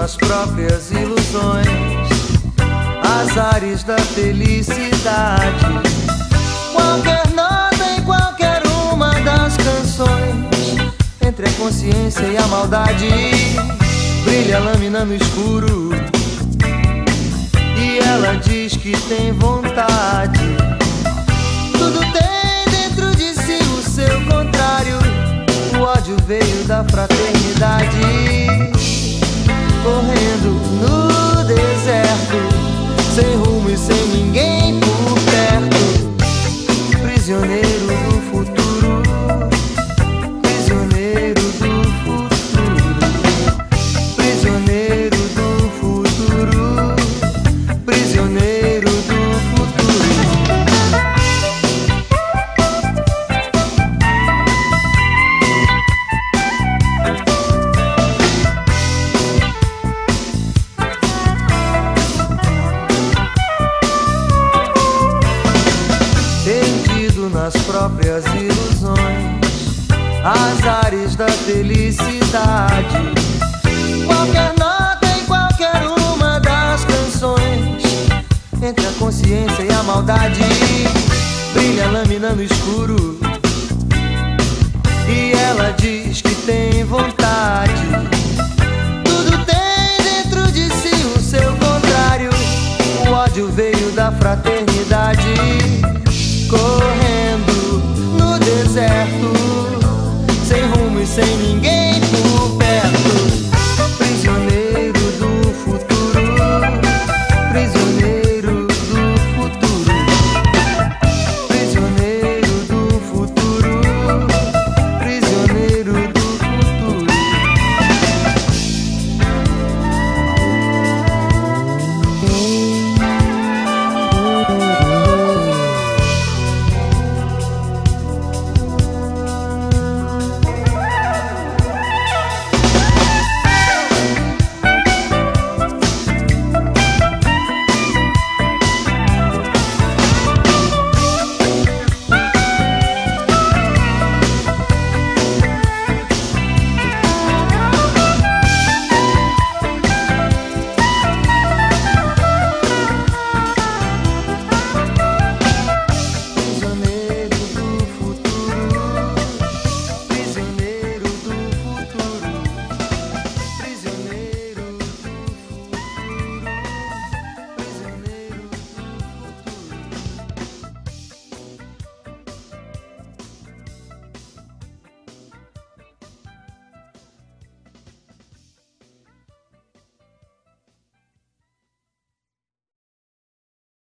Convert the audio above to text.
Nas próprias ilusões, azares da felicidade. Qualquer nota em qualquer uma das canções, entre a consciência e a maldade, brilha a lâmina no escuro. E ela diz que tem vontade. Tudo tem dentro de si o seu contrário. O ódio veio da fraternidade. Correndo no deserto, sem rumo e sem ninguém nas próprias ilusões, as ares da felicidade. Qualquer nota em qualquer uma das canções, entre a consciência e a maldade, brilha a lâmina no escuro. E ela diz que tem vontade. Tudo tem dentro de si o seu contrário. O ódio veio da fraternidade. sem rumo e sem ninguém.